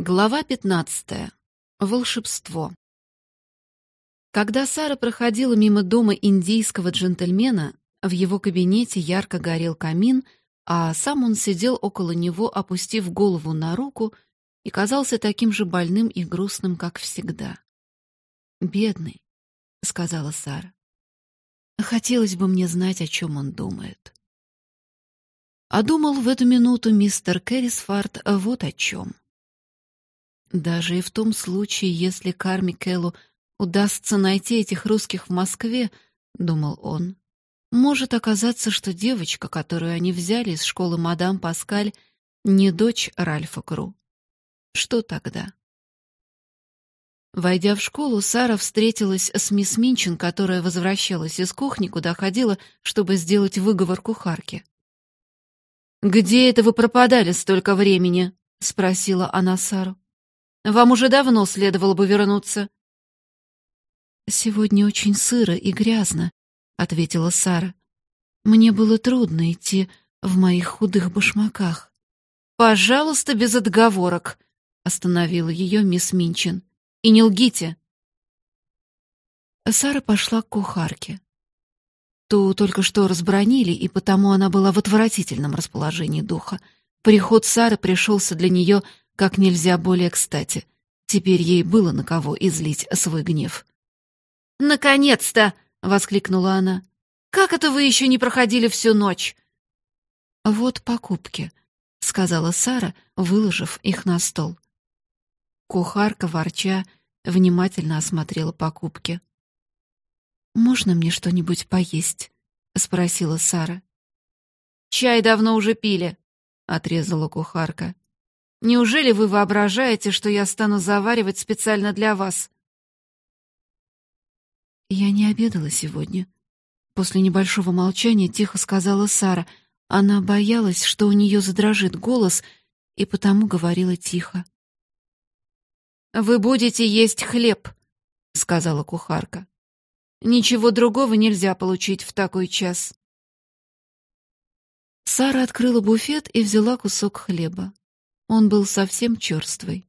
Глава 15. Волшебство. Когда Сара проходила мимо дома индийского джентльмена, в его кабинете ярко горел камин, а сам он сидел около него, опустив голову на руку, и казался таким же больным и грустным, как всегда. «Бедный», — сказала Сара. «Хотелось бы мне знать, о чем он думает». А думал в эту минуту мистер Керрисфард вот о чем — даже и в том случае, если Карми Келлу удастся найти этих русских в Москве, думал он, может оказаться, что девочка, которую они взяли из школы мадам Паскаль, не дочь Ральфа Кру. Что тогда? Войдя в школу, Сара встретилась с мисс Минчин, которая возвращалась из кухни, куда ходила, чтобы сделать выговор кухарке. «Где это вы пропадали столько времени?» — спросила она Сару. Вам уже давно следовало бы вернуться. Сегодня очень сыро и грязно, ответила Сара. Мне было трудно идти в моих худых башмаках. Пожалуйста, без отговорок, остановила ее мисс Минчин. И не лгите. Сара пошла к кухарке. Ту только что разбронили, и потому она была в отвратительном расположении духа. Приход Сары пришелся для нее как нельзя более кстати. Теперь ей было на кого излить свой гнев. «Наконец-то!» — воскликнула она. «Как это вы еще не проходили всю ночь?» «Вот покупки», — сказала Сара, выложив их на стол. Кухарка, ворча, внимательно осмотрела покупки. «Можно мне что-нибудь поесть?» — спросила Сара. «Чай давно уже пили», — отрезала кухарка. Неужели вы воображаете, что я стану заваривать специально для вас? Я не обедала сегодня. После небольшого молчания тихо сказала Сара. Она боялась, что у нее задрожит голос, и потому говорила тихо. Вы будете есть хлеб, сказала кухарка. Ничего другого нельзя получить в такой час. Сара открыла буфет и взяла кусок хлеба. Он был совсем черствый.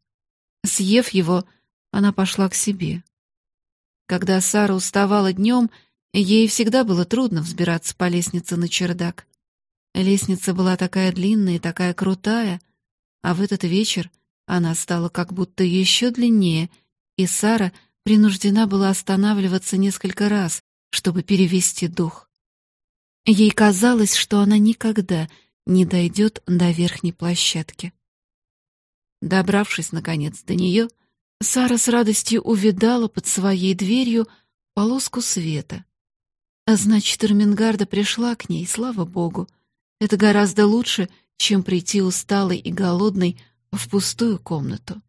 Съев его, она пошла к себе. Когда Сара уставала днем, ей всегда было трудно взбираться по лестнице на чердак. Лестница была такая длинная и такая крутая, а в этот вечер она стала как будто еще длиннее, и Сара принуждена была останавливаться несколько раз, чтобы перевести дух. Ей казалось, что она никогда не дойдет до верхней площадки. Добравшись, наконец, до нее, Сара с радостью увидала под своей дверью полоску света. А значит, Эрмингарда пришла к ней, слава богу. Это гораздо лучше, чем прийти усталой и голодной в пустую комнату.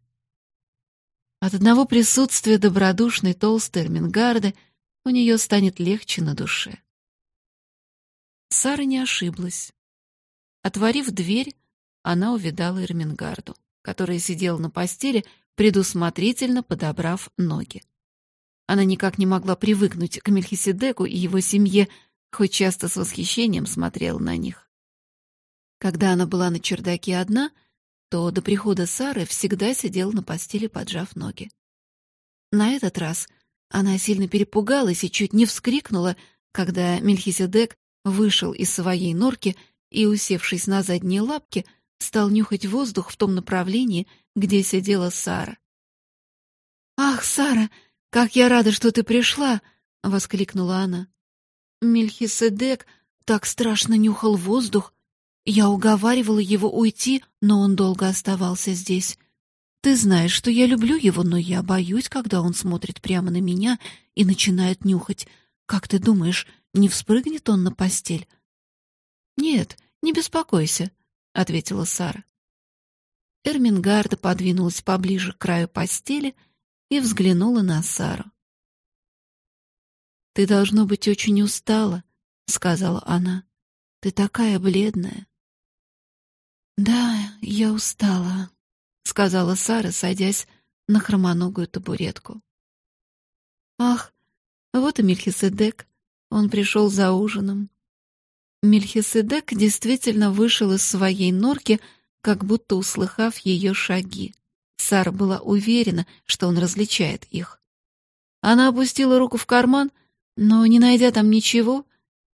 От одного присутствия добродушной толстой Эрмингарды у нее станет легче на душе. Сара не ошиблась. Отворив дверь, она увидала Эрмингарду которая сидела на постели, предусмотрительно подобрав ноги. Она никак не могла привыкнуть к Мельхиседеку и его семье, хоть часто с восхищением смотрела на них. Когда она была на чердаке одна, то до прихода Сары всегда сидела на постели, поджав ноги. На этот раз она сильно перепугалась и чуть не вскрикнула, когда Мельхиседек вышел из своей норки и, усевшись на задние лапки, стал нюхать воздух в том направлении, где сидела Сара. «Ах, Сара, как я рада, что ты пришла!» — воскликнула она. Мельхиседек так страшно нюхал воздух. Я уговаривала его уйти, но он долго оставался здесь. Ты знаешь, что я люблю его, но я боюсь, когда он смотрит прямо на меня и начинает нюхать. Как ты думаешь, не вспрыгнет он на постель? Нет, не беспокойся. — ответила Сара. Эрмингарда подвинулась поближе к краю постели и взглянула на Сару. «Ты, должно быть, очень устала», — сказала она. «Ты такая бледная». «Да, я устала», — сказала Сара, садясь на хромоногую табуретку. «Ах, вот и Мельхиседек. Он пришел за ужином. Мельхиседек действительно вышел из своей норки, как будто услыхав ее шаги. Сара была уверена, что он различает их. Она опустила руку в карман, но, не найдя там ничего,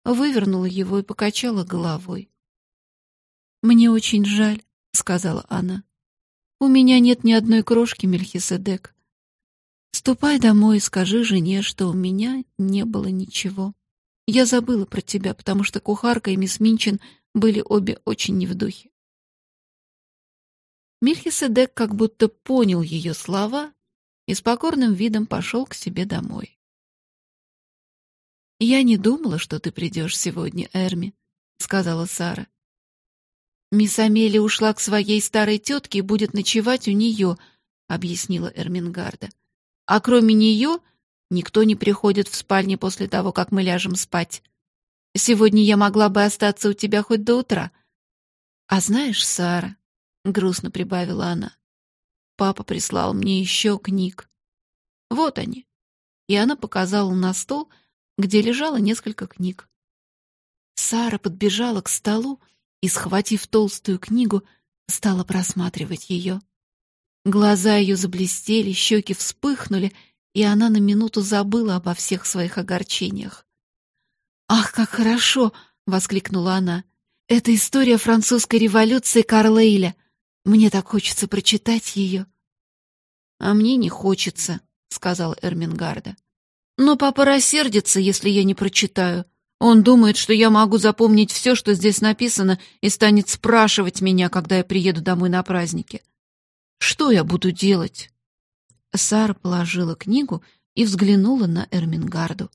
вывернула его и покачала головой. «Мне очень жаль», — сказала она. «У меня нет ни одной крошки, Мельхиседек. Ступай домой и скажи жене, что у меня не было ничего. Я забыла про тебя, потому что кухарка и мисс Минчин были обе очень не в духе». Мельхиседек как будто понял ее слова и с покорным видом пошел к себе домой. «Я не думала, что ты придешь сегодня, Эрми», — сказала Сара. «Мисс Амелия ушла к своей старой тетке и будет ночевать у нее», — объяснила Эрмингарда. «А кроме нее никто не приходит в спальне после того, как мы ляжем спать. Сегодня я могла бы остаться у тебя хоть до утра. А знаешь, Сара, — грустно прибавила она, — папа прислал мне еще книг. Вот они». И она показала на стол, где лежало несколько книг. Сара подбежала к столу и, схватив толстую книгу, стала просматривать ее. Глаза ее заблестели, щеки вспыхнули, и она на минуту забыла обо всех своих огорчениях. «Ах, как хорошо!» — воскликнула она. «Это история французской революции Карлейля. Мне так хочется прочитать ее». «А мне не хочется», — сказал Эрмингарда. «Но папа рассердится, если я не прочитаю. Он думает, что я могу запомнить все, что здесь написано, и станет спрашивать меня, когда я приеду домой на праздники. Что я буду делать?» Сара положила книгу и взглянула на Эрмингарду.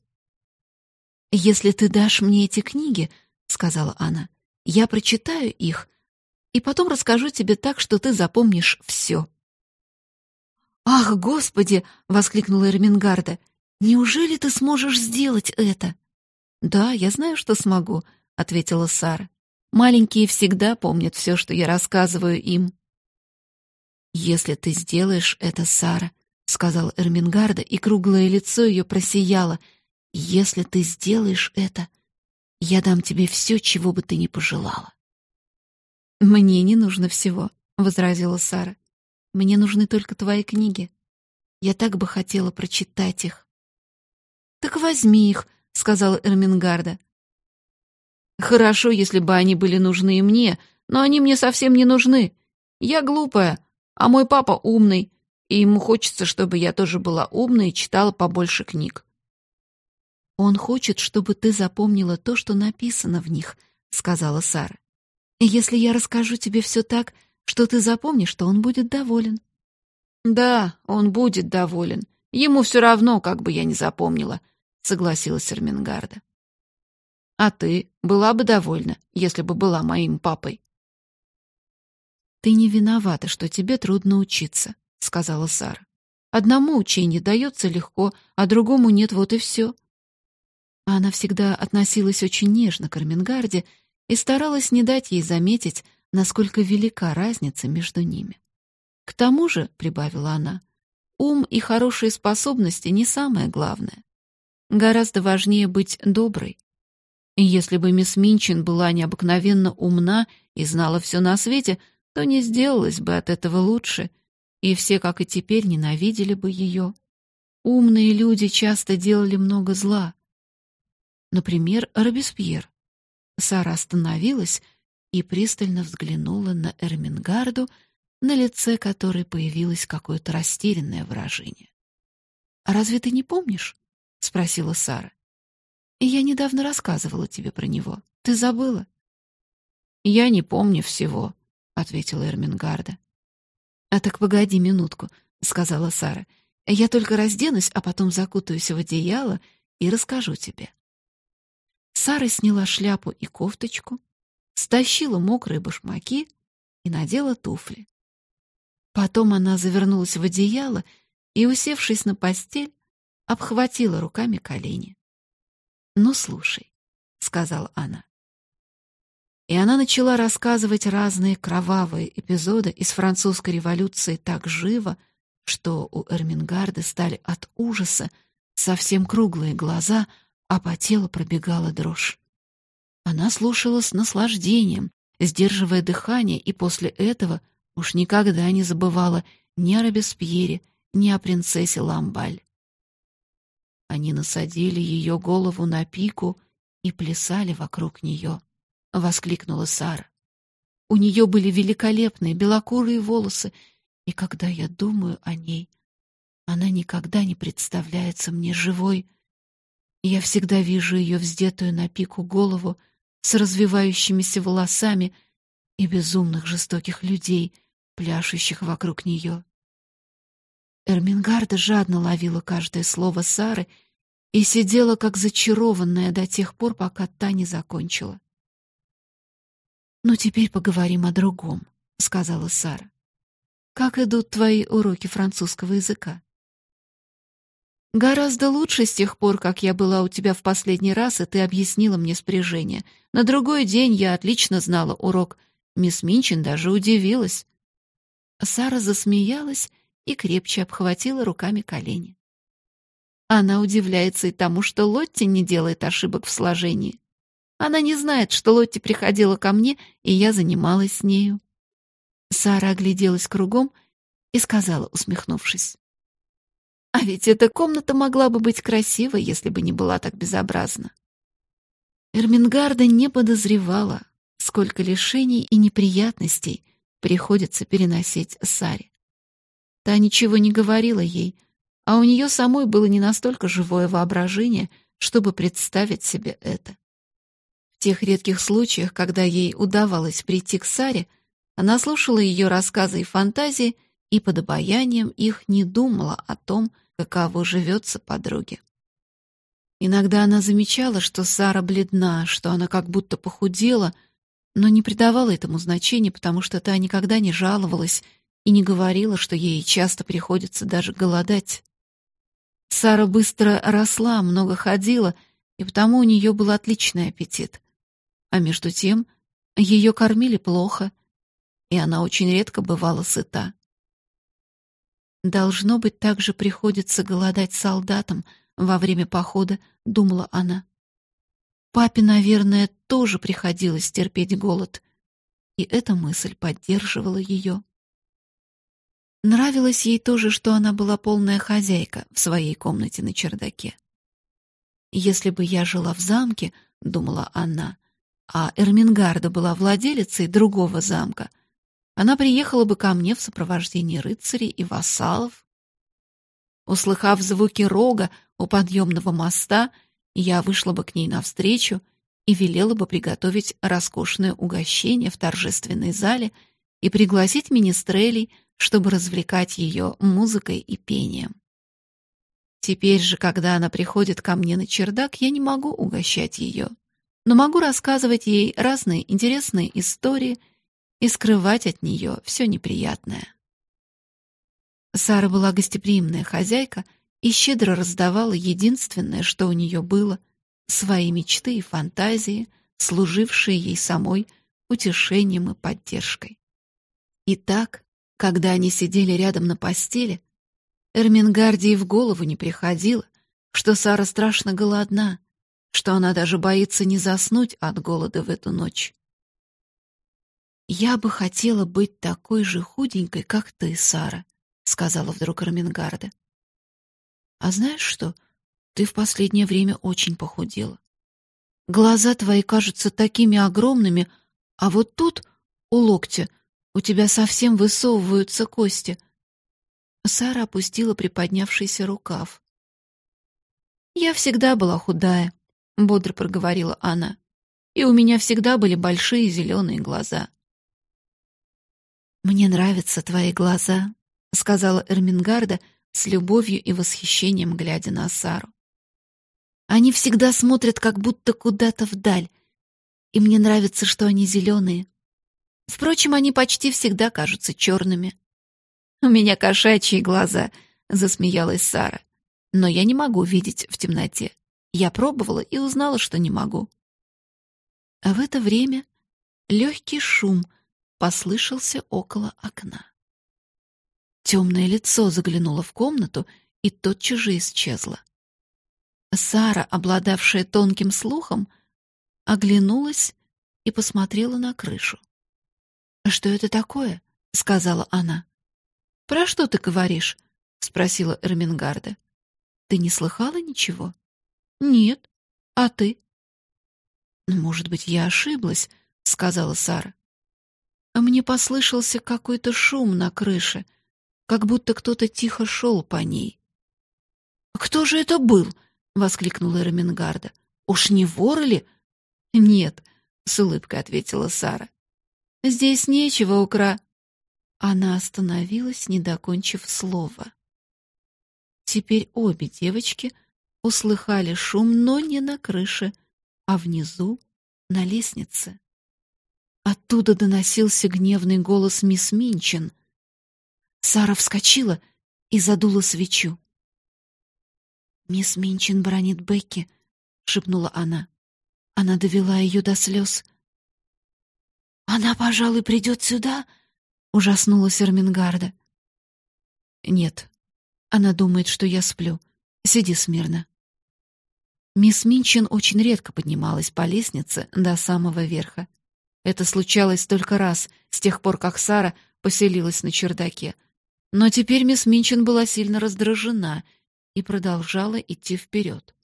«Если ты дашь мне эти книги, — сказала она, — я прочитаю их и потом расскажу тебе так, что ты запомнишь все». «Ах, Господи!» — воскликнула Эрмингарда. «Неужели ты сможешь сделать это?» «Да, я знаю, что смогу», — ответила Сара. «Маленькие всегда помнят все, что я рассказываю им». «Если ты сделаешь это, Сара», — сказал Эрмингарда, и круглое лицо ее просияло. «Если ты сделаешь это, я дам тебе все, чего бы ты ни пожелала». «Мне не нужно всего», — возразила Сара. «Мне нужны только твои книги. Я так бы хотела прочитать их». «Так возьми их», — сказала Эрмингарда. «Хорошо, если бы они были нужны и мне, но они мне совсем не нужны. Я глупая, а мой папа умный, и ему хочется, чтобы я тоже была умной и читала побольше книг». «Он хочет, чтобы ты запомнила то, что написано в них», — сказала Сара. «Если я расскажу тебе все так, что ты запомнишь, то он будет доволен». «Да, он будет доволен. Ему все равно, как бы я ни запомнила», — согласилась Эрмингарда. «А ты была бы довольна, если бы была моим папой?» «Ты не виновата, что тебе трудно учиться», — сказала Сара. «Одному учение дается легко, а другому нет, вот и все». Она всегда относилась очень нежно к Эрмингарде и старалась не дать ей заметить, насколько велика разница между ними. «К тому же», — прибавила она, — «ум и хорошие способности не самое главное. Гораздо важнее быть доброй. И если бы мисс Минчин была необыкновенно умна и знала все на свете, то не сделалось бы от этого лучше, и все, как и теперь, ненавидели бы ее. Умные люди часто делали много зла. Например, Робеспьер. Сара остановилась и пристально взглянула на Эрмингарду, на лице которой появилось какое-то растерянное выражение. «Разве ты не помнишь?» — спросила Сара. «Я недавно рассказывала тебе про него. Ты забыла?» «Я не помню всего», — ответила Эрмингарда. «А так погоди минутку», — сказала Сара. «Я только разденусь, а потом закутаюсь в одеяло и расскажу тебе». Сара сняла шляпу и кофточку, стащила мокрые башмаки и надела туфли. Потом она завернулась в одеяло и, усевшись на постель, обхватила руками колени. «Ну, слушай», — сказала она. И она начала рассказывать разные кровавые эпизоды из французской революции так живо, что у Эрмингарда стали от ужаса совсем круглые глаза, а по телу пробегала дрожь. Она слушала с наслаждением, сдерживая дыхание, и после этого уж никогда не забывала ни о Робеспьере, ни о принцессе Ламбаль. Они насадили ее голову на пику и плясали вокруг нее, — воскликнула Сара. У нее были великолепные белокурые волосы, и когда я думаю о ней, она никогда не представляется мне живой. Я всегда вижу ее вздетую на пику голову с развивающимися волосами и безумных жестоких людей, пляшущих вокруг нее. Эрмингарда жадно ловила каждое слово Сары и сидела как зачарованная до тех пор, пока та не закончила. «Ну, теперь поговорим о другом», — сказала Сара. «Как идут твои уроки французского языка?» «Гораздо лучше с тех пор, как я была у тебя в последний раз, и ты объяснила мне спряжение. На другой день я отлично знала урок. Мисс Минчин даже удивилась». Сара засмеялась и крепче обхватила руками колени. Она удивляется и тому, что Лотти не делает ошибок в сложении. Она не знает, что Лотти приходила ко мне, и я занималась с нею. Сара огляделась кругом и сказала, усмехнувшись. «А ведь эта комната могла бы быть красивой, если бы не была так безобразна». Эрмингарда не подозревала, сколько лишений и неприятностей приходится переносить Саре. Та ничего не говорила ей, а у нее самой было не настолько живое воображение, чтобы представить себе это. Тех редких случаях, когда ей удавалось прийти к Саре, она слушала ее рассказы и фантазии и под обаянием их не думала о том, каково живется подруге. Иногда она замечала, что Сара бледна, что она как будто похудела, но не придавала этому значения, потому что та никогда не жаловалась и не говорила, что ей часто приходится даже голодать. Сара быстро росла, много ходила, и потому у нее был отличный аппетит. А между тем ее кормили плохо, и она очень редко бывала сыта. «Должно быть, так же приходится голодать солдатам во время похода», — думала она. Папе, наверное, тоже приходилось терпеть голод, и эта мысль поддерживала ее. Нравилось ей тоже, что она была полная хозяйка в своей комнате на чердаке. «Если бы я жила в замке», — думала она, а Эрмингарда была владелицей другого замка, она приехала бы ко мне в сопровождении рыцарей и вассалов. Услыхав звуки рога у подъемного моста, я вышла бы к ней навстречу и велела бы приготовить роскошное угощение в торжественной зале и пригласить министрелей, чтобы развлекать ее музыкой и пением. Теперь же, когда она приходит ко мне на чердак, я не могу угощать ее, но могу рассказывать ей разные интересные истории и скрывать от нее все неприятное. Сара была гостеприимная хозяйка и щедро раздавала единственное, что у нее было — свои мечты и фантазии, служившие ей самой утешением и поддержкой. И так, когда они сидели рядом на постели, Эрмингарде и в голову не приходило, что Сара страшно голодна, что она даже боится не заснуть от голода в эту ночь. «Я бы хотела быть такой же худенькой, как ты, Сара», — сказала вдруг Эрмингарда. «А знаешь что? Ты в последнее время очень похудела. Глаза твои кажутся такими огромными, а вот тут, у локтя, у тебя совсем высовываются кости. Сара опустила приподнявшийся рукав. Я всегда была худая, бодро проговорила она. И у меня всегда были большие зеленые глаза. Мне нравятся твои глаза, сказала Эрмингарда с любовью и восхищением глядя на Сару. Они всегда смотрят как будто куда-то вдаль, и мне нравится, что они зеленые. Впрочем, они почти всегда кажутся черными. «У меня кошачьи глаза», — засмеялась Сара. «Но я не могу видеть в темноте. Я пробовала и узнала, что не могу». А в это время легкий шум послышался около окна. Темное лицо заглянуло в комнату и тотчас же исчезло. Сара, обладавшая тонким слухом, оглянулась и посмотрела на крышу. «Что это такое?» — сказала она. Про что ты говоришь? спросила Эрмингарда. Ты не слыхала ничего? Нет. А ты? Ну, может быть, я ошиблась, сказала Сара. Мне послышался какой-то шум на крыше, как будто кто-то тихо шел по ней. Кто же это был? воскликнула Эрмингарда. Уж не вор ли? Нет, с улыбкой ответила Сара. Здесь нечего укра. Она остановилась, не докончив слова. Теперь обе девочки услыхали шум, но не на крыше, а внизу, на лестнице. Оттуда доносился гневный голос мисс Минчин. Сара вскочила и задула свечу. «Мисс Минчин бронит Бекки», — шепнула она. Она довела ее до слез. «Она, пожалуй, придет сюда?» — ужаснулась Эрмингарда. «Нет, она думает, что я сплю. Сиди смирно». Мисс Минчин очень редко поднималась по лестнице до самого верха. Это случалось только раз, с тех пор, как Сара поселилась на чердаке. Но теперь мисс Минчин была сильно раздражена и продолжала идти вперед.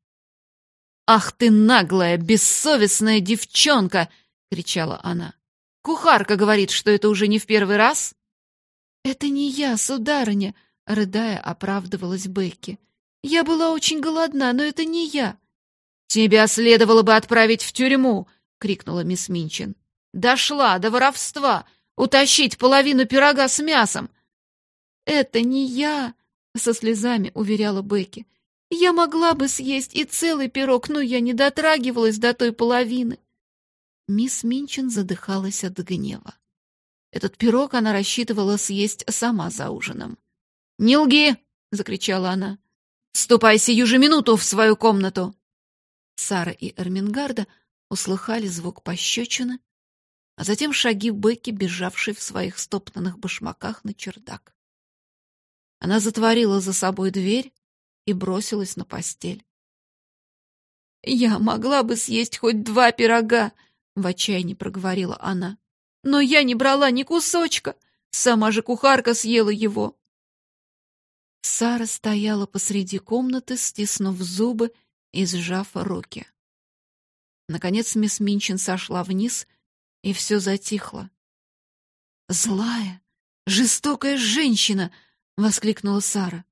«Ах ты наглая, бессовестная девчонка!» — кричала она. «Кухарка говорит, что это уже не в первый раз?» «Это не я, сударыня!» — рыдая, оправдывалась Бекки. «Я была очень голодна, но это не я!» «Тебя следовало бы отправить в тюрьму!» — крикнула мисс Минчин. Дошла до воровства, утащить половину пирога с мясом. Это не я, со слезами уверяла Бекки. Я могла бы съесть и целый пирог, но я не дотрагивалась до той половины. Мисс Минчин задыхалась от гнева. Этот пирог она рассчитывала съесть сама за ужином. «Не лги!» — закричала она. «Ступай сию же минуту в свою комнату!» Сара и Эрмингарда услыхали звук пощечины а затем шаги Бекки, бежавшей в своих стоптанных башмаках на чердак. Она затворила за собой дверь и бросилась на постель. «Я могла бы съесть хоть два пирога!» — в отчаянии проговорила она. «Но я не брала ни кусочка! Сама же кухарка съела его!» Сара стояла посреди комнаты, стиснув зубы и сжав руки. Наконец мисс Минчин сошла вниз и все затихло. «Злая, жестокая женщина!» — воскликнула Сара.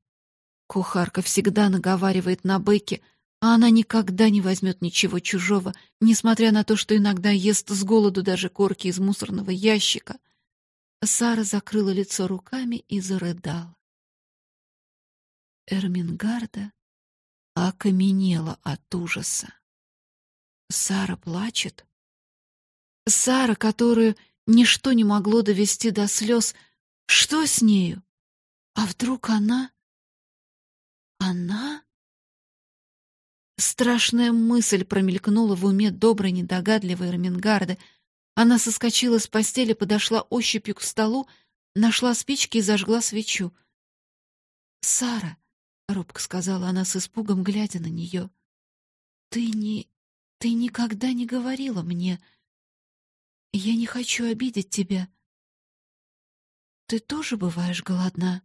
Кухарка всегда наговаривает на Бекки, а она никогда не возьмет ничего чужого, несмотря на то, что иногда ест с голоду даже корки из мусорного ящика. Сара закрыла лицо руками и зарыдала. Эрмингарда окаменела от ужаса. Сара плачет, Сара, которую ничто не могло довести до слез, что с нею? А вдруг она... Она? Страшная мысль промелькнула в уме доброй, недогадливой Эрмингарда. Она соскочила с постели, подошла ощупью к столу, нашла спички и зажгла свечу. «Сара», — робко сказала она с испугом, глядя на нее, — «ты не... ты никогда не говорила мне...» Я не хочу обидеть тебя. Ты тоже бываешь голодна?»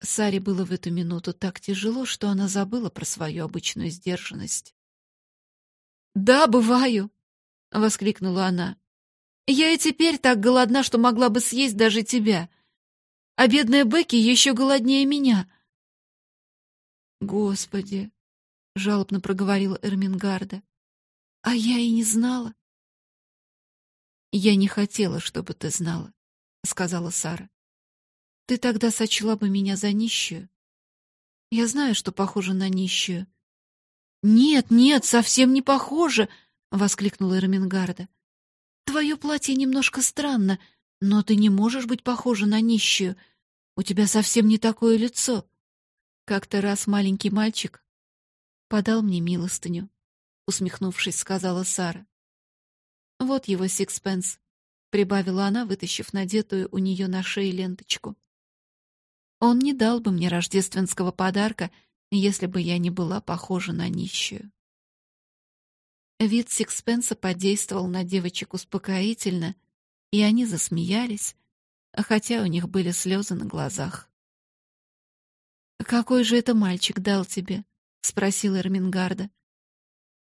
Саре было в эту минуту так тяжело, что она забыла про свою обычную сдержанность. «Да, бываю!» — воскликнула она. «Я и теперь так голодна, что могла бы съесть даже тебя. А бедная Бекки еще голоднее меня». «Господи!» — жалобно проговорила Эрмингарда. «А я и не знала. «Я не хотела, чтобы ты знала», — сказала Сара. «Ты тогда сочла бы меня за нищую. Я знаю, что похожа на нищую». «Нет, нет, совсем не похоже!» — воскликнула Эрмингарда. «Твое платье немножко странно, но ты не можешь быть похожа на нищую. У тебя совсем не такое лицо». Как-то раз маленький мальчик подал мне милостыню, усмехнувшись, сказала Сара. «Вот его сикспенс», — прибавила она, вытащив надетую у нее на шее ленточку. «Он не дал бы мне рождественского подарка, если бы я не была похожа на нищую». Вид сикспенса подействовал на девочек успокоительно, и они засмеялись, хотя у них были слезы на глазах. «Какой же это мальчик дал тебе?» — спросил Эрмингарда.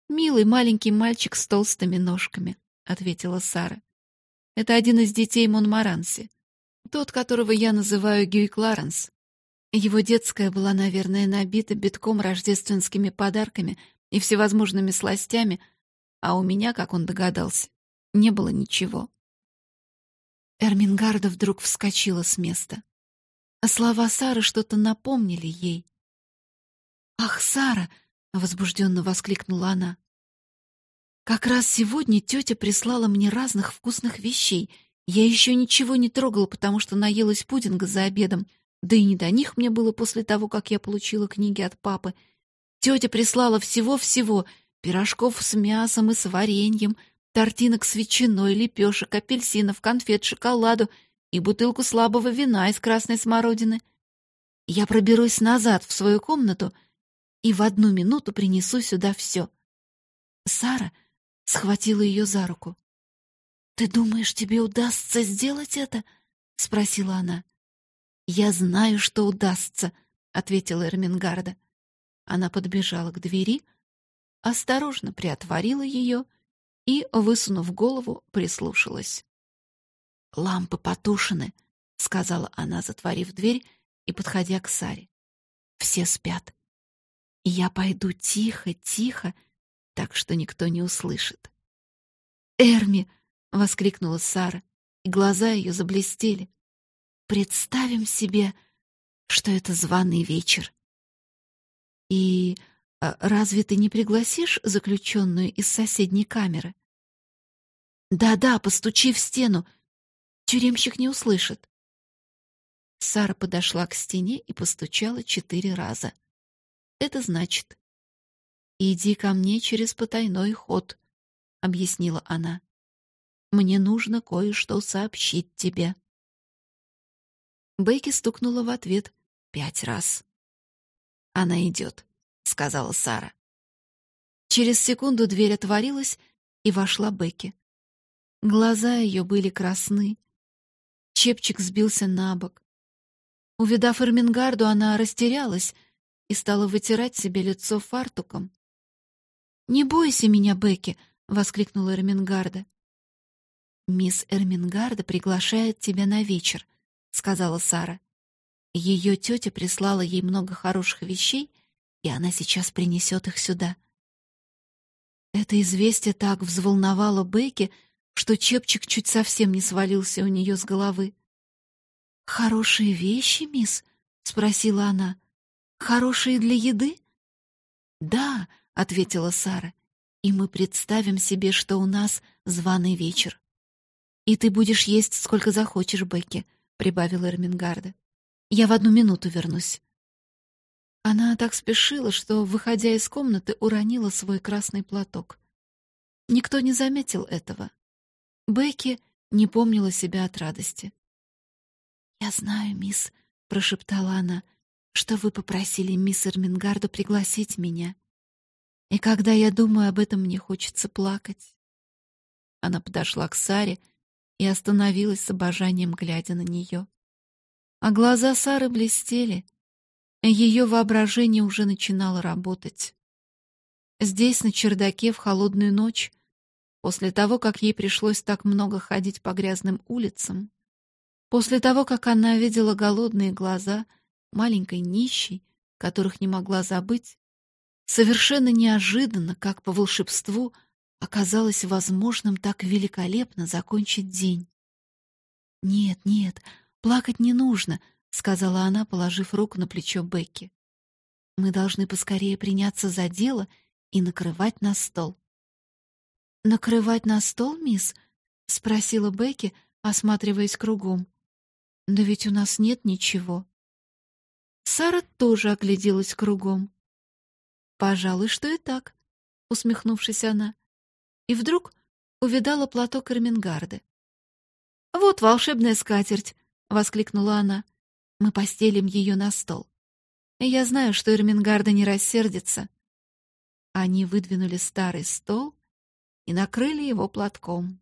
«Милый маленький мальчик с толстыми ножками», — ответила Сара. «Это один из детей Монмаранси, тот, которого я называю Гюй Кларенс. Его детская была, наверное, набита битком рождественскими подарками и всевозможными сластями, а у меня, как он догадался, не было ничего. Эрмингарда вдруг вскочила с места. А слова Сары что-то напомнили ей. «Ах, Сара!» — возбужденно воскликнула она. «Как раз сегодня тетя прислала мне разных вкусных вещей. Я еще ничего не трогала, потому что наелась пудинга за обедом, да и не до них мне было после того, как я получила книги от папы. Тетя прислала всего-всего — пирожков с мясом и с вареньем, тортинок с ветчиной, лепешек, апельсинов, конфет, шоколаду и бутылку слабого вина из красной смородины. Я проберусь назад в свою комнату и в одну минуту принесу сюда все. Сара схватила ее за руку. «Ты думаешь, тебе удастся сделать это?» — спросила она. «Я знаю, что удастся», — ответила Эрмингарда. Она подбежала к двери, осторожно приотворила ее и, высунув голову, прислушалась. «Лампы потушены», — сказала она, затворив дверь и подходя к Саре. «Все спят. Я пойду тихо, тихо, так что никто не услышит». «Эрми!» — воскликнула Сара, и глаза ее заблестели. Представим себе, что это званый вечер. И разве ты не пригласишь заключенную из соседней камеры? Да-да, постучи в стену. Тюремщик не услышит. Сара подошла к стене и постучала четыре раза. Это значит: "Иди ко мне через потайной ход", объяснила она. "Мне нужно кое-что сообщить тебе". Бейки стукнула в ответ пять раз. «Она идет», — сказала Сара. Через секунду дверь отворилась, и вошла Бекки. Глаза ее были красны. Чепчик сбился на бок. Увидав Эрмингарду, она растерялась и стала вытирать себе лицо фартуком. «Не бойся меня, Бекки!» — воскликнула Эрмингарда. «Мисс Эрмингарда приглашает тебя на вечер», — сказала Сара. Ее тетя прислала ей много хороших вещей, и она сейчас принесет их сюда. Это известие так взволновало Бекки, что чепчик чуть совсем не свалился у нее с головы. «Хорошие вещи, мисс?» — спросила она. «Хорошие для еды?» «Да», — ответила Сара, — «и мы представим себе, что у нас званый вечер. И ты будешь есть сколько захочешь, Бекки прибавила Эрмингарда. Я в одну минуту вернусь. Она так спешила, что, выходя из комнаты, уронила свой красный платок. Никто не заметил этого. Бекки не помнила себя от радости. «Я знаю, мисс», — прошептала она, — «что вы попросили мисс Эрмингарду пригласить меня. И когда я думаю об этом, мне хочется плакать». Она подошла к Саре и остановилась с обожанием, глядя на нее. А глаза Сары блестели. Ее воображение уже начинало работать. Здесь, на чердаке, в холодную ночь, после того, как ей пришлось так много ходить по грязным улицам, после того, как она видела голодные глаза маленькой нищей, которых не могла забыть, совершенно неожиданно, как по волшебству, оказалось возможным так великолепно закончить день. «Нет, нет, плакать не нужно», — сказала она, положив руку на плечо Бекки. «Мы должны поскорее приняться за дело и накрывать на стол». «Накрывать на стол, мисс?» — спросила Бекки, осматриваясь кругом. «Да ведь у нас нет ничего». Сара тоже огляделась кругом. «Пожалуй, что и так», — усмехнувшись она и вдруг увидала платок Эрмингарды. «Вот волшебная скатерть!» — воскликнула она. «Мы постелим ее на стол. Я знаю, что Эрмингарда не рассердится». Они выдвинули старый стол и накрыли его платком.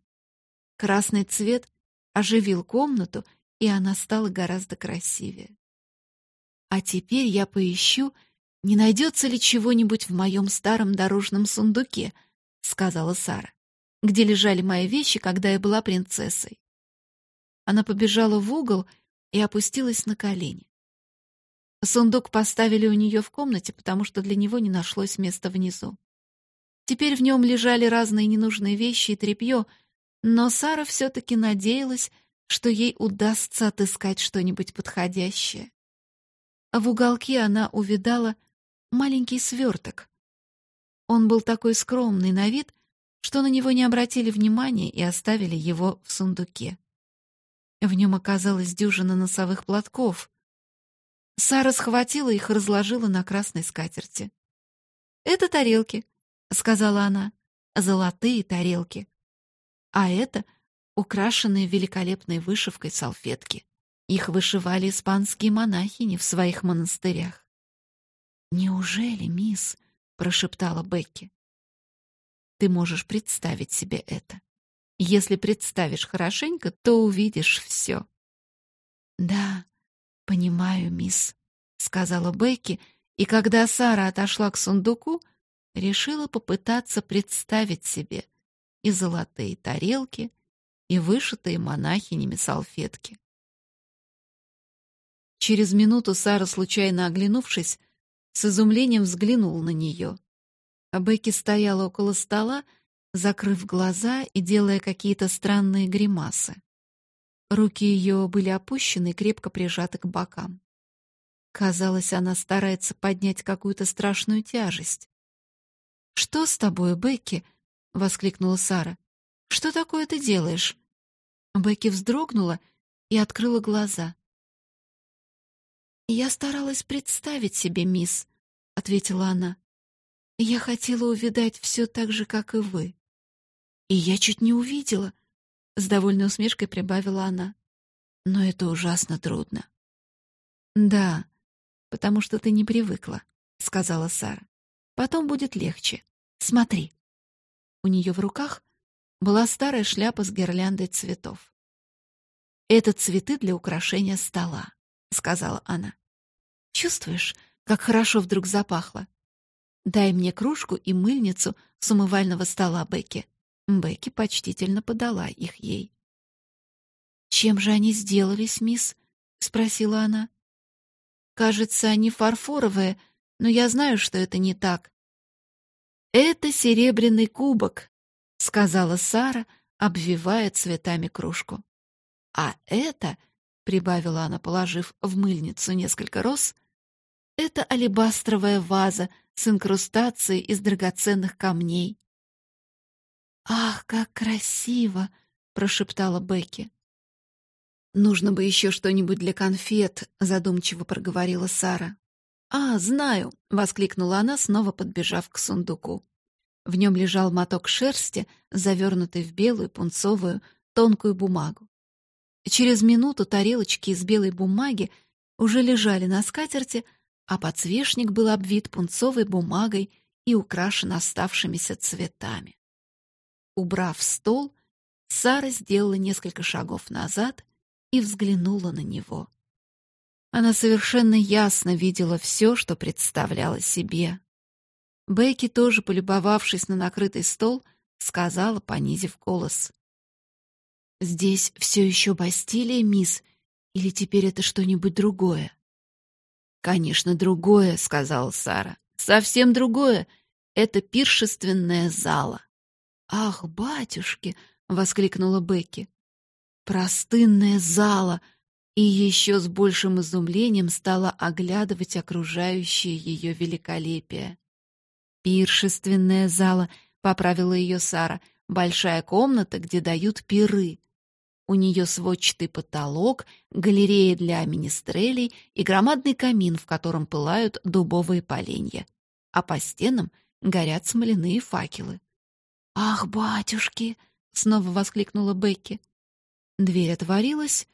Красный цвет оживил комнату и она стала гораздо красивее. А теперь я поищу, не найдется ли чего-нибудь в моем старом дорожном сундуке, сказала Сара, где лежали мои вещи, когда я была принцессой. Она побежала в угол и опустилась на колени. Сундук поставили у нее в комнате, потому что для него не нашлось места внизу. Теперь в нем лежали разные ненужные вещи и тряпье, но Сара все-таки надеялась, что ей удастся отыскать что-нибудь подходящее. В уголке она увидала маленький сверток. Он был такой скромный на вид, что на него не обратили внимания и оставили его в сундуке. В нем оказалась дюжина носовых платков. Сара схватила их и разложила на красной скатерти. «Это тарелки», — сказала она, — «золотые тарелки. А это украшенные великолепной вышивкой салфетки. Их вышивали испанские монахини в своих монастырях. «Неужели, мисс?» — прошептала Бекки. «Ты можешь представить себе это. Если представишь хорошенько, то увидишь все». «Да, понимаю, мисс», — сказала Бекки, и когда Сара отошла к сундуку, решила попытаться представить себе и золотые тарелки, и вышитые монахинями салфетки. Через минуту Сара, случайно оглянувшись, с изумлением взглянул на нее. А Бекки стояла около стола, закрыв глаза и делая какие-то странные гримасы. Руки ее были опущены и крепко прижаты к бокам. Казалось, она старается поднять какую-то страшную тяжесть. «Что с тобой, Бекки?» — воскликнула Сара. «Что такое ты делаешь?» Бекки вздрогнула и открыла глаза. «Я старалась представить себе, мисс», — ответила она. «Я хотела увидать все так же, как и вы». «И я чуть не увидела», — с довольной усмешкой прибавила она. «Но это ужасно трудно». «Да, потому что ты не привыкла», — сказала Сара. «Потом будет легче. Смотри». У нее в руках была старая шляпа с гирляндой цветов. «Это цветы для украшения стола», — сказала она. Чувствуешь, как хорошо вдруг запахло? Дай мне кружку и мыльницу с умывального стола Бекки. Бекки почтительно подала их ей. «Чем же они сделались, мисс?» — спросила она. «Кажется, они фарфоровые, но я знаю, что это не так». «Это серебряный кубок», — сказала Сара, обвивая цветами кружку. «А это», — прибавила она, положив в мыльницу несколько роз, — это алебастровая ваза с инкрустацией из драгоценных камней. «Ах, как красиво!» — прошептала Бекки. «Нужно бы еще что-нибудь для конфет», — задумчиво проговорила Сара. «А, знаю!» — воскликнула она, снова подбежав к сундуку. В нем лежал моток шерсти, завернутый в белую пунцовую тонкую бумагу. Через минуту тарелочки из белой бумаги уже лежали на скатерти, а подсвечник был обвит пунцовой бумагой и украшен оставшимися цветами. Убрав стол, Сара сделала несколько шагов назад и взглянула на него. Она совершенно ясно видела все, что представляла себе. Бекки, тоже полюбовавшись на накрытый стол, сказала, понизив голос. «Здесь все еще Бастилия, мисс, или теперь это что-нибудь другое?» «Конечно, другое», — сказала Сара. «Совсем другое. Это пиршественная зала». «Ах, батюшки!» — воскликнула Бекки. «Простынная зала!» И еще с большим изумлением стала оглядывать окружающее ее великолепие. «Пиршественная зала», — поправила ее Сара, — «большая комната, где дают пиры. У нее сводчатый потолок, галерея для министрелей и громадный камин, в котором пылают дубовые поленья. А по стенам горят смоляные факелы. «Ах, батюшки!» — снова воскликнула Бекки. Дверь отворилась,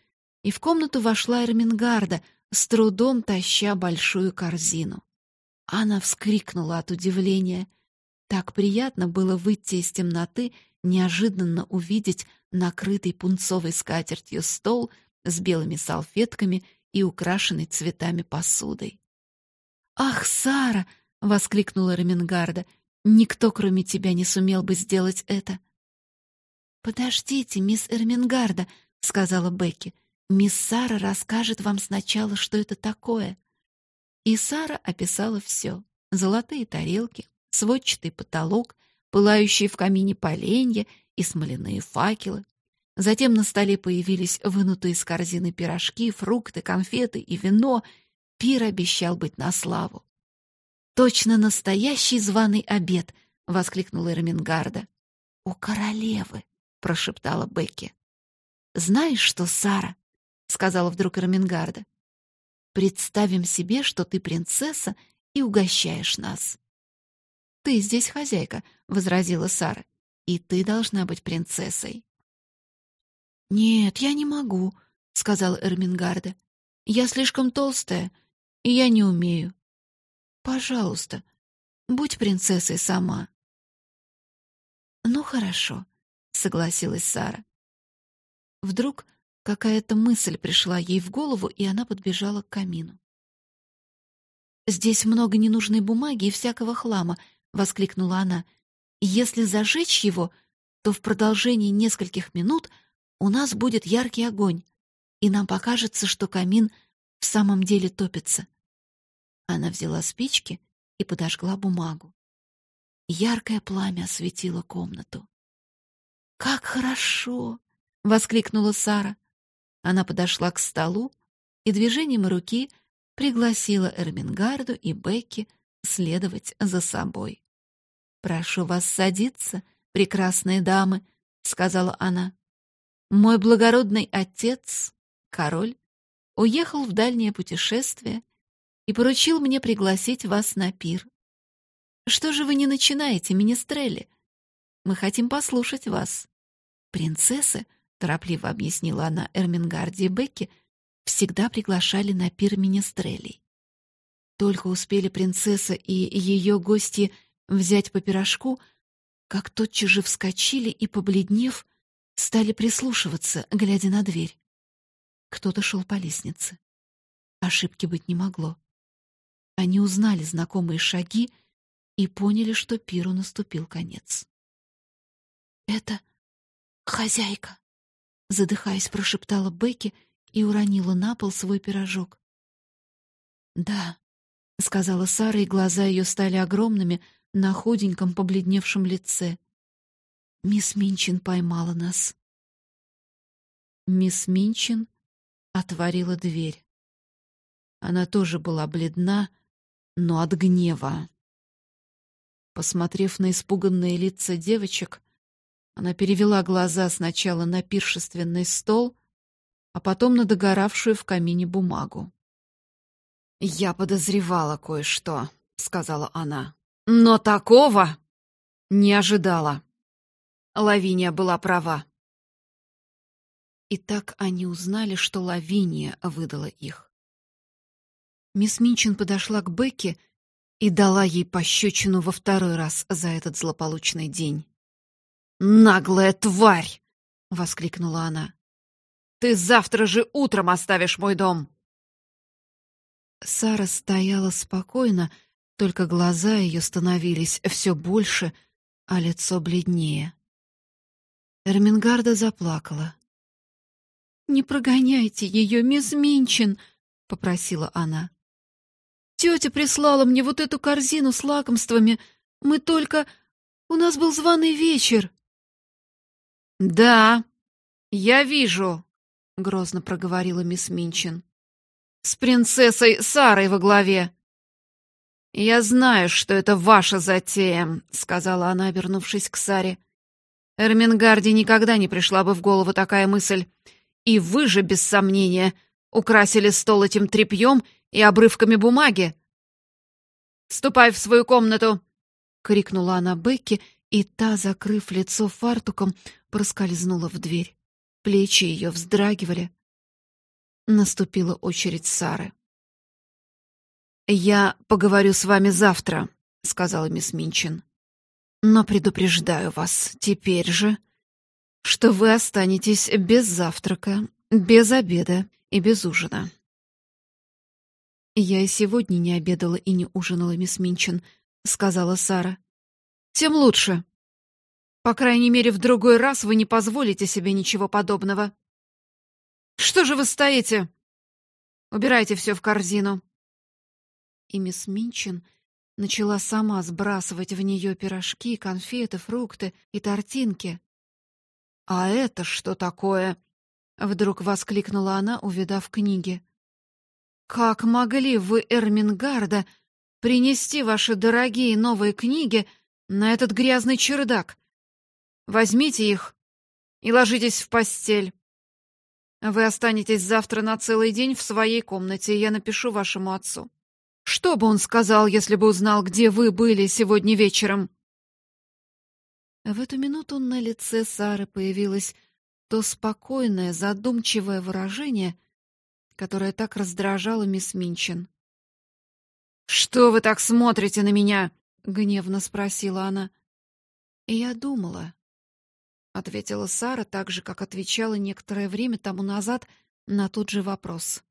и в комнату вошла Эрмингарда, с трудом таща большую корзину. Она вскрикнула от удивления. Так приятно было выйти из темноты, неожиданно увидеть накрытый пунцовой скатертью стол, с белыми салфетками и украшенной цветами посудой. «Ах, Сара!» — воскликнула Ремингарда. «Никто, кроме тебя, не сумел бы сделать это». «Подождите, мисс Эрмингарда», — сказала Бекки. «Мисс Сара расскажет вам сначала, что это такое». И Сара описала все: Золотые тарелки, сводчатый потолок, пылающие в камине поленья и смоляные факелы. Затем на столе появились вынутые из корзины пирожки, фрукты, конфеты и вино. Пир обещал быть на славу. «Точно настоящий званый обед!» — воскликнула Эрмингарда. «У королевы!» — прошептала Бекки. «Знаешь что, Сара?» — сказала вдруг Эрмингарда. «Представим себе, что ты принцесса и угощаешь нас». «Ты здесь хозяйка», — возразила Сара. «И ты должна быть принцессой». «Нет, я не могу», — сказала Эрмингарда. «Я слишком толстая, и я не умею. Пожалуйста, будь принцессой сама». «Ну, хорошо», — согласилась Сара. Вдруг какая-то мысль пришла ей в голову, и она подбежала к камину. «Здесь много ненужной бумаги и всякого хлама», — воскликнула она. «Если зажечь его, то в продолжении нескольких минут — у нас будет яркий огонь, и нам покажется, что камин в самом деле топится. Она взяла спички и подожгла бумагу. Яркое пламя осветило комнату. «Как хорошо!» — воскликнула Сара. Она подошла к столу и движением руки пригласила Эрмингарду и Бекки следовать за собой. «Прошу вас садиться, прекрасные дамы», — сказала она. Мой благородный отец, король, уехал в дальнее путешествие и поручил мне пригласить вас на пир. Что же вы не начинаете, министрели? Мы хотим послушать вас. Принцессы, торопливо объяснила она Эрмингарде и Бекке, всегда приглашали на пир министрелей. Только успели принцесса и ее гости взять по пирожку, как тотчас же вскочили и, побледнев, Стали прислушиваться, глядя на дверь. Кто-то шел по лестнице. Ошибки быть не могло. Они узнали знакомые шаги и поняли, что пиру наступил конец. «Это хозяйка», — задыхаясь, прошептала Бекки и уронила на пол свой пирожок. «Да», — сказала Сара, и глаза ее стали огромными на худеньком побледневшем лице. Мисс Минчин поймала нас. Мисс Минчин отворила дверь. Она тоже была бледна, но от гнева. Посмотрев на испуганные лица девочек, она перевела глаза сначала на пиршественный стол, а потом на догоравшую в камине бумагу. «Я подозревала кое-что», — сказала она. «Но такого не ожидала». Лавиния была права. И так они узнали, что Лавиния выдала их. Мисс Минчин подошла к Бекке и дала ей пощечину во второй раз за этот злополучный день. «Наглая тварь!» — воскликнула она. «Ты завтра же утром оставишь мой дом!» Сара стояла спокойно, только глаза ее становились все больше, а лицо бледнее. Эрмингарда заплакала. «Не прогоняйте ее, мисс Минчин!» — попросила она. «Тетя прислала мне вот эту корзину с лакомствами. Мы только... У нас был званый вечер». «Да, я вижу», — грозно проговорила мисс Минчин. «С принцессой Сарой во главе». «Я знаю, что это ваша затея», — сказала она, обернувшись к Саре. Эрмингарде никогда не пришла бы в голову такая мысль. И вы же, без сомнения, украсили стол этим тряпьем и обрывками бумаги. «Ступай в свою комнату!» — крикнула она Бекки, и та, закрыв лицо фартуком, проскользнула в дверь. Плечи ее вздрагивали. Наступила очередь Сары. «Я поговорю с вами завтра», — сказала мисс Минчин. Но предупреждаю вас теперь же, что вы останетесь без завтрака, Без обеда и без ужина. «Я и сегодня не обедала и не ужинала, мисс Минчин», — сказала Сара. «Тем лучше. По крайней мере, в другой раз вы не позволите себе ничего подобного. Что же вы стоите? Убирайте все в корзину». И мисс Минчин начала сама сбрасывать в нее пирожки, конфеты, фрукты и тортинки. «А это что такое?» — вдруг воскликнула она, увидав книги. «Как могли вы, Эрмингарда, принести ваши дорогие новые книги на этот грязный чердак? Возьмите их и ложитесь в постель. Вы останетесь завтра на целый день в своей комнате, и я напишу вашему отцу. Что бы он сказал, если бы узнал, где вы были сегодня вечером?» В эту минуту на лице Сары появилось то спокойное, задумчивое выражение, которое так раздражало мисс Минчин. «Что вы так смотрите на меня?» — гневно спросила она. «Я думала», — ответила Сара так же, как отвечала некоторое время тому назад на тот же вопрос.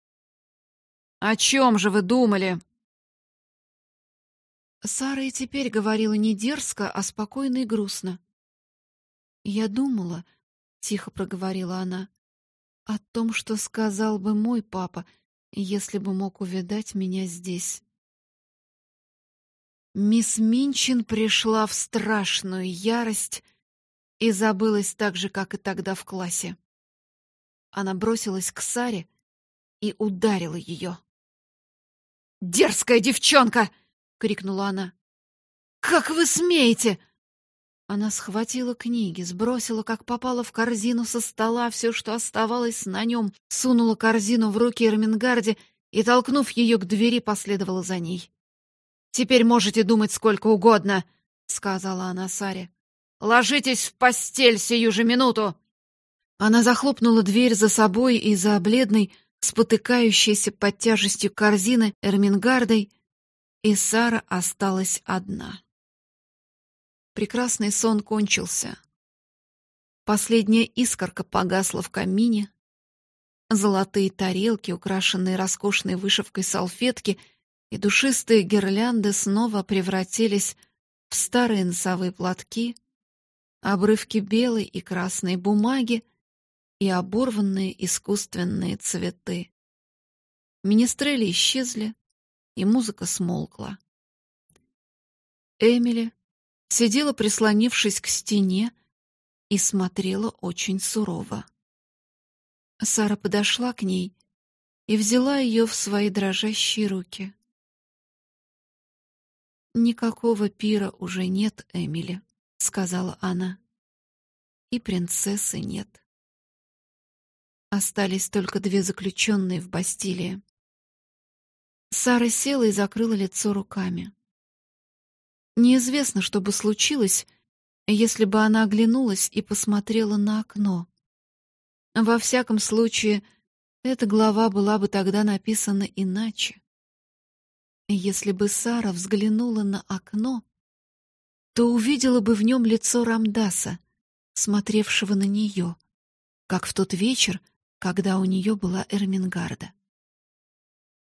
«О чем же вы думали?» Сара и теперь говорила не дерзко, а спокойно и грустно. «Я думала», — тихо проговорила она, — «о том, что сказал бы мой папа, если бы мог увидать меня здесь». Мисс Минчин пришла в страшную ярость и забылась так же, как и тогда в классе. Она бросилась к Саре и ударила ее. «Дерзкая девчонка!» крикнула она. Как вы смеете? Она схватила книги, сбросила, как попало, в корзину со стола все, что оставалось на нем, сунула корзину в руки Эрмингарде и, толкнув ее к двери, последовала за ней. «Теперь можете думать сколько угодно», — сказала она Саре. «Ложитесь в постель сию же минуту!» Она захлопнула дверь за собой и за бледной, спотыкающейся под тяжестью корзины Эрмингардой, и Сара осталась одна. Прекрасный сон кончился. Последняя искорка погасла в камине. Золотые тарелки, украшенные роскошной вышивкой салфетки, и душистые гирлянды снова превратились в старые носовые платки, обрывки белой и красной бумаги и оборванные искусственные цветы. Министрели исчезли, и музыка смолкла. Эмили сидела, прислонившись к стене, и смотрела очень сурово. Сара подошла к ней и взяла ее в свои дрожащие руки. «Никакого пира уже нет, Эмили», — сказала она. «И принцессы нет. Остались только две заключенные в Бастилии. Сара села и закрыла лицо руками. Неизвестно, что бы случилось, если бы она оглянулась и посмотрела на окно. Во всяком случае, эта глава была бы тогда написана иначе. Если бы Сара взглянула на окно, то увидела бы в нем лицо Рамдаса, смотревшего на нее, как в тот вечер, когда у нее была Эрмингарда.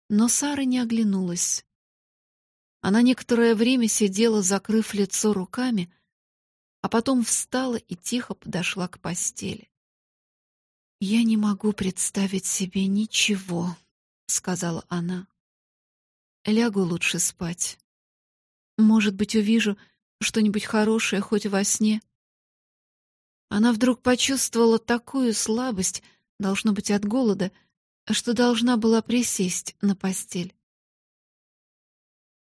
Но Сара не оглянулась. Она некоторое время сидела, закрыв лицо руками, а потом встала и тихо подошла к постели. «Я не могу представить себе ничего», — сказала она. «Лягу лучше спать. Может быть, увижу что-нибудь хорошее хоть во сне». Она вдруг почувствовала такую слабость, должно быть, от голода, что должна была присесть на постель.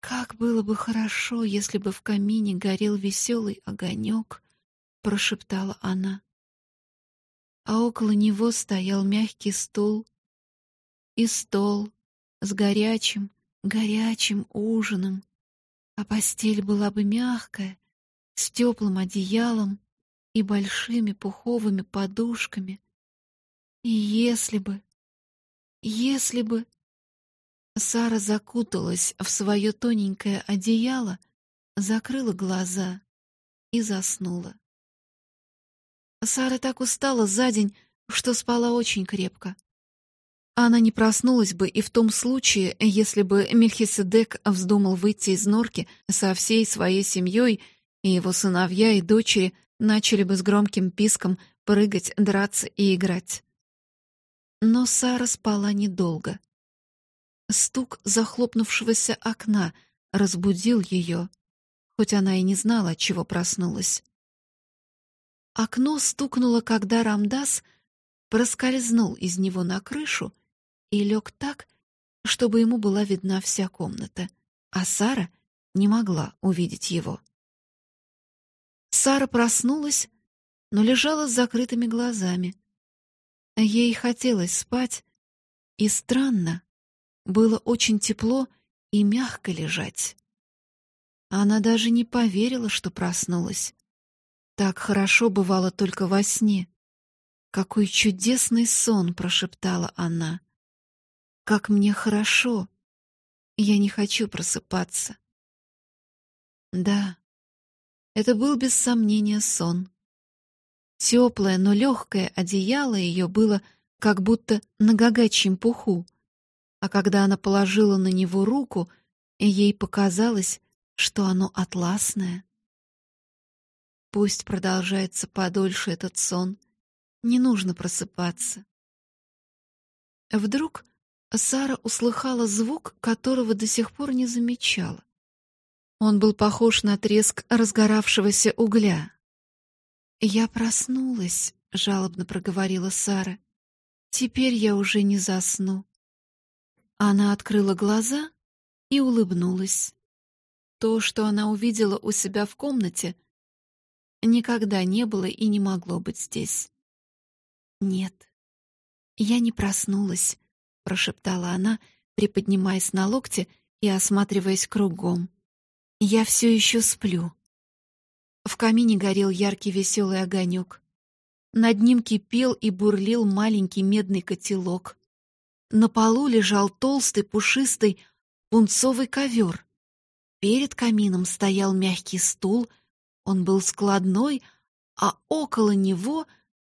«Как было бы хорошо, если бы в камине горел веселый огонек», — прошептала она. А около него стоял мягкий стул и стол с горячим, горячим ужином, а постель была бы мягкая, с теплым одеялом и большими пуховыми подушками. И если бы если бы... Сара закуталась в свое тоненькое одеяло, закрыла глаза и заснула. Сара так устала за день, что спала очень крепко. Она не проснулась бы и в том случае, если бы Мельхиседек вздумал выйти из норки со всей своей семьей, и его сыновья и дочери начали бы с громким писком прыгать, драться и играть. Но Сара спала недолго. Стук захлопнувшегося окна разбудил ее, хоть она и не знала, чего проснулась. Окно стукнуло, когда Рамдас проскользнул из него на крышу и лег так, чтобы ему была видна вся комната, а Сара не могла увидеть его. Сара проснулась, но лежала с закрытыми глазами. Ей хотелось спать, и странно, было очень тепло и мягко лежать. Она даже не поверила, что проснулась. Так хорошо бывало только во сне. Какой чудесный сон, прошептала она. Как мне хорошо. Я не хочу просыпаться. Да. Это был без сомнения сон. Теплое, но легкое одеяло ее было как будто на гагачьем пуху, а когда она положила на него руку, ей показалось, что оно атласное. Пусть продолжается подольше этот сон, не нужно просыпаться. Вдруг Сара услыхала звук, которого до сих пор не замечала. Он был похож на треск разгоравшегося угля. «Я проснулась», — жалобно проговорила Сара. «Теперь я уже не засну». Она открыла глаза и улыбнулась. То, что она увидела у себя в комнате, никогда не было и не могло быть здесь. «Нет, я не проснулась», — прошептала она, приподнимаясь на локте и осматриваясь кругом. «Я все еще сплю». В камине горел яркий веселый огонек. Над ним кипел и бурлил маленький медный котелок. На полу лежал толстый пушистый пунцовый ковер. Перед камином стоял мягкий стул, он был складной, а около него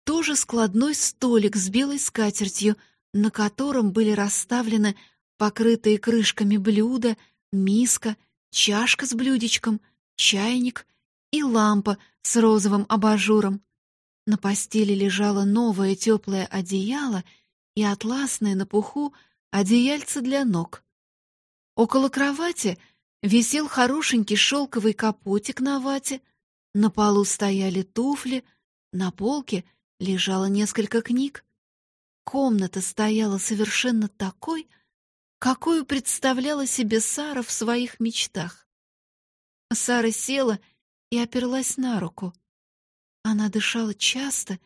тоже складной столик с белой скатертью, на котором были расставлены покрытые крышками блюда, миска, чашка с блюдечком, чайник и лампа с розовым абажуром. На постели лежало новое теплое одеяло и атласное на пуху одеяльце для ног. Около кровати висел хорошенький шелковый капотик на вате, на полу стояли туфли, на полке лежало несколько книг. Комната стояла совершенно такой, какую представляла себе Сара в своих мечтах. Сара села и оперлась на руку. Она дышала часто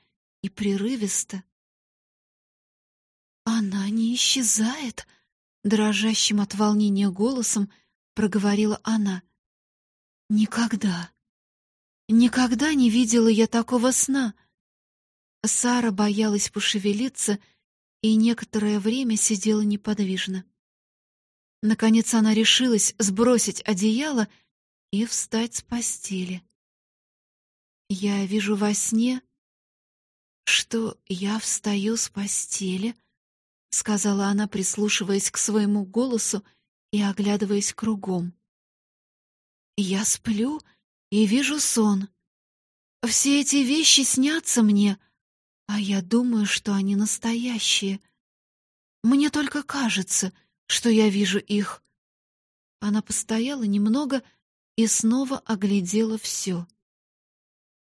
и прерывисто. «Она не исчезает», — дрожащим от волнения голосом проговорила она. «Никогда, никогда не видела я такого сна». Сара боялась пошевелиться и некоторое время сидела неподвижно. Наконец она решилась сбросить одеяло и встать с постели. Я вижу во сне, что я встаю с постели, сказала она, прислушиваясь к своему голосу и оглядываясь кругом. Я сплю и вижу сон. Все эти вещи снятся мне, а я думаю, что они настоящие. Мне только кажется, что я вижу их. Она постояла немного и снова оглядела все.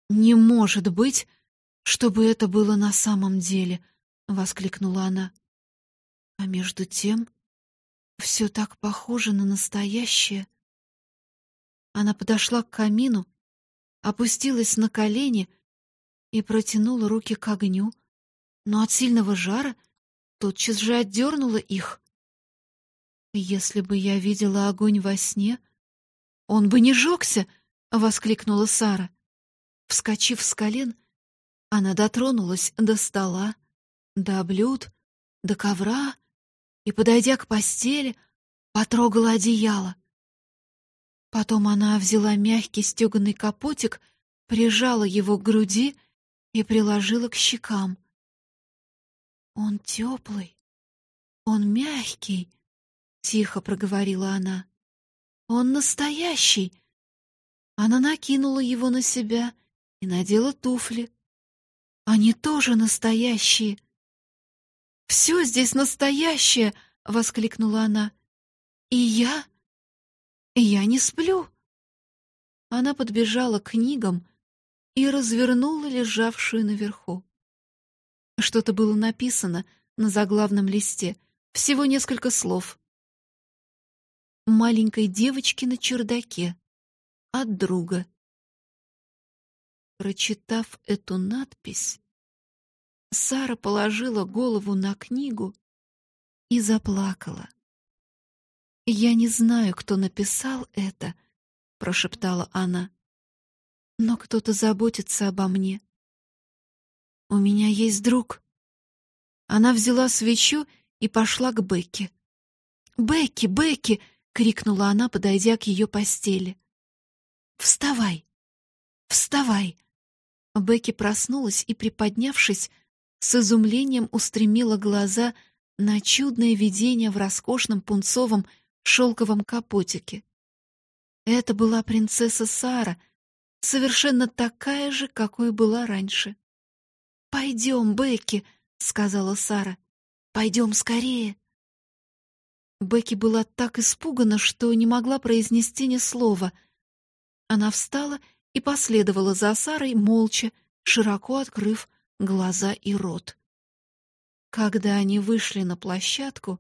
«Не может быть, чтобы это было на самом деле!» — воскликнула она. А между тем все так похоже на настоящее. Она подошла к камину, опустилась на колени и протянула руки к огню, но от сильного жара тотчас же отдернула их. «Если бы я видела огонь во сне, он бы не жёгся!» — воскликнула Сара. Вскочив с колен, она дотронулась до стола, до блюд, до ковра и, подойдя к постели, потрогала одеяло. Потом она взяла мягкий стеганый капотик, прижала его к груди и приложила к щекам. «Он теплый, «Он мягкий», — тихо проговорила она. «Он настоящий». Она накинула его на себя и надела туфли. Они тоже настоящие. «Все здесь настоящее!» — воскликнула она. «И я? Я не сплю!» Она подбежала к книгам и развернула лежавшую наверху. Что-то было написано на заглавном листе, всего несколько слов. «Маленькой девочке на чердаке. От друга». Прочитав эту надпись, Сара положила голову на книгу и заплакала. «Я не знаю, кто написал это», — прошептала она, — «но кто-то заботится обо мне. У меня есть друг». Она взяла свечу и пошла к Бекке. «Бекки, Бекки!» — крикнула она, подойдя к ее постели. «Вставай! Вставай!» Бекки проснулась и, приподнявшись, с изумлением устремила глаза на чудное видение в роскошном пунцовом шелковом капотике. Это была принцесса Сара, совершенно такая же, какой была раньше. «Пойдем, Бекки», — сказала Сара. «Пойдем скорее». Бекки была так испугана, что не могла произнести ни слова. Она встала и последовала за Сарой молча, широко открыв глаза и рот. Когда они вышли на площадку,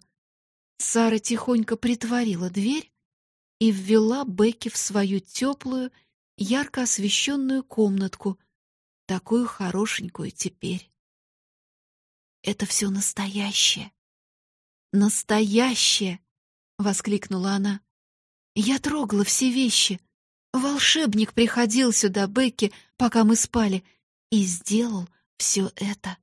Сара тихонько притворила дверь и ввела Бекки в свою теплую, ярко освещенную комнатку, такую хорошенькую теперь. «Это все настоящее! Настоящее!» — воскликнула она. «Я трогала все вещи, Волшебник приходил сюда, Бекки, пока мы спали, и сделал все это.